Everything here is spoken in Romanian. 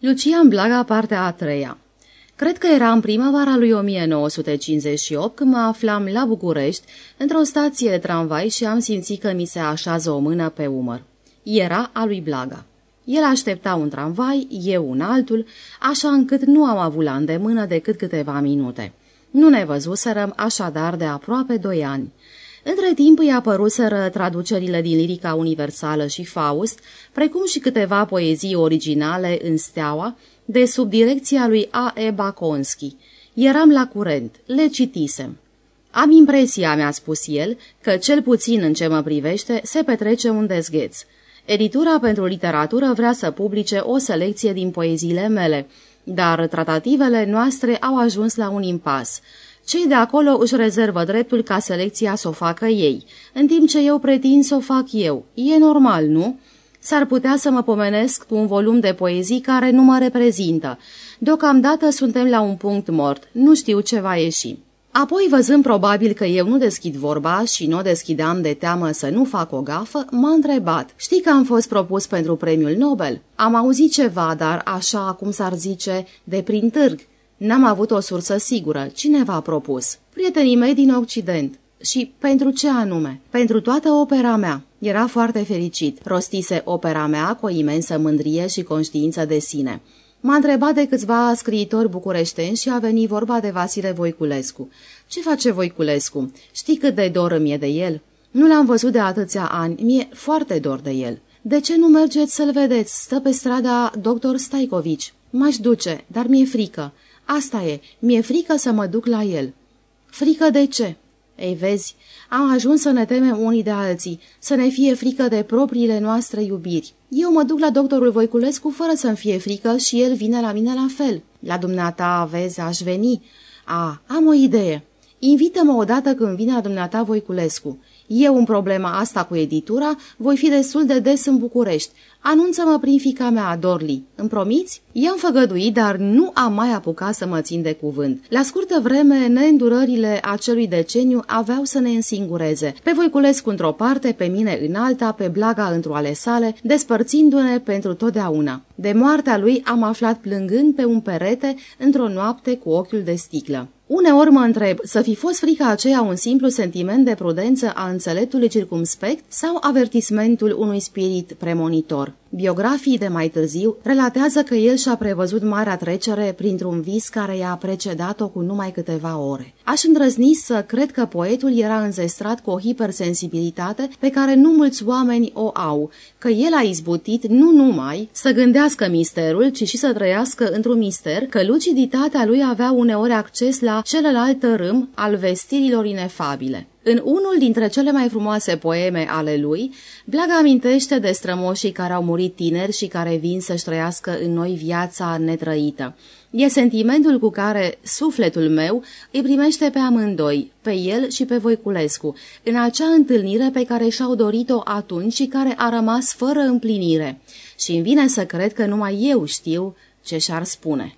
Lucian Blaga, partea a treia Cred că era în primăvara lui 1958 când mă aflam la București, într-o stație de tramvai și am simțit că mi se așează o mână pe umăr. Era a lui Blaga. El aștepta un tramvai, eu un altul, așa încât nu am avut la îndemână decât câteva minute. Nu ne văzuserăm așadar de aproape doi ani. Între timp îi apăruseră traducerile din Lirica Universală și Faust, precum și câteva poezii originale în Steaua, de sub direcția lui A. E. Baconski. Eram la curent, le citisem. Am impresia, mi-a spus el, că cel puțin în ce mă privește se petrece un dezgheț. Editura pentru literatură vrea să publice o selecție din poeziile mele, dar tratativele noastre au ajuns la un impas. Cei de acolo își rezervă dreptul ca selecția să o facă ei, în timp ce eu pretind să o fac eu. E normal, nu? S-ar putea să mă pomenesc cu un volum de poezii care nu mă reprezintă. Deocamdată suntem la un punct mort, nu știu ce va ieși. Apoi, văzând probabil că eu nu deschid vorba și nu o deschideam de teamă să nu fac o gafă, m-a întrebat. Știi că am fost propus pentru premiul Nobel? Am auzit ceva, dar așa, cum s-ar zice, de prin târg. N-am avut o sursă sigură. Cine v-a propus? Prietenii mei din Occident. Și pentru ce anume? Pentru toată opera mea. Era foarte fericit. Rostise opera mea cu o imensă mândrie și conștiință de sine. M-a întrebat de câțiva scriitori bucureșteni și a venit vorba de Vasile Voiculescu. Ce face Voiculescu? Știi cât de dor îmi e de el? Nu l-am văzut de atâția ani, mi-e foarte dor de el. De ce nu mergeți să-l vedeți? Stă pe strada doctor Staicovici. M-aș duce, dar mi-e frică. Asta e, mi-e frică să mă duc la el. Frică de ce? Ei vezi, am ajuns să ne temem unii de alții, să ne fie frică de propriile noastre iubiri. Eu mă duc la doctorul Voiculescu fără să-mi fie frică și el vine la mine la fel. La dumneata, vezi, aș veni. A, am o idee. Invită-mă odată când vine la dumneata Voiculescu. Eu în problema asta cu editura voi fi destul de des în București. Anunță-mă prin fica mea, Dorli. Îmi promiți? I-am făgăduit, dar nu am mai apucat să mă țin de cuvânt. La scurtă vreme, neîndurările acelui deceniu aveau să ne însingureze. Pe Voiculescu într-o parte, pe mine în alta, pe Blaga într-o ale sale, despărțindu-ne pentru totdeauna. De moartea lui am aflat plângând pe un perete într-o noapte cu ochiul de sticlă. Uneori mă întreb, să fi fost frica aceea un simplu sentiment de prudență a înțeleptului circumspect sau avertismentul unui spirit premonitor? Biografii de mai târziu relatează că el și-a prevăzut marea trecere printr-un vis care i-a precedat-o cu numai câteva ore. Aș îndrăzni să cred că poetul era înzestrat cu o hipersensibilitate pe care nu mulți oameni o au, că el a izbutit nu numai să gândească misterul, ci și să trăiască într-un mister, că luciditatea lui avea uneori acces la celălalt râm al vestirilor inefabile. În unul dintre cele mai frumoase poeme ale lui, Blaga amintește de strămoșii care au murit tineri și care vin să-și trăiască în noi viața netrăită. E sentimentul cu care sufletul meu îi primește pe amândoi, pe el și pe Voiculescu, în acea întâlnire pe care și-au dorit-o atunci și care a rămas fără împlinire. Și îmi vine să cred că numai eu știu ce și-ar spune.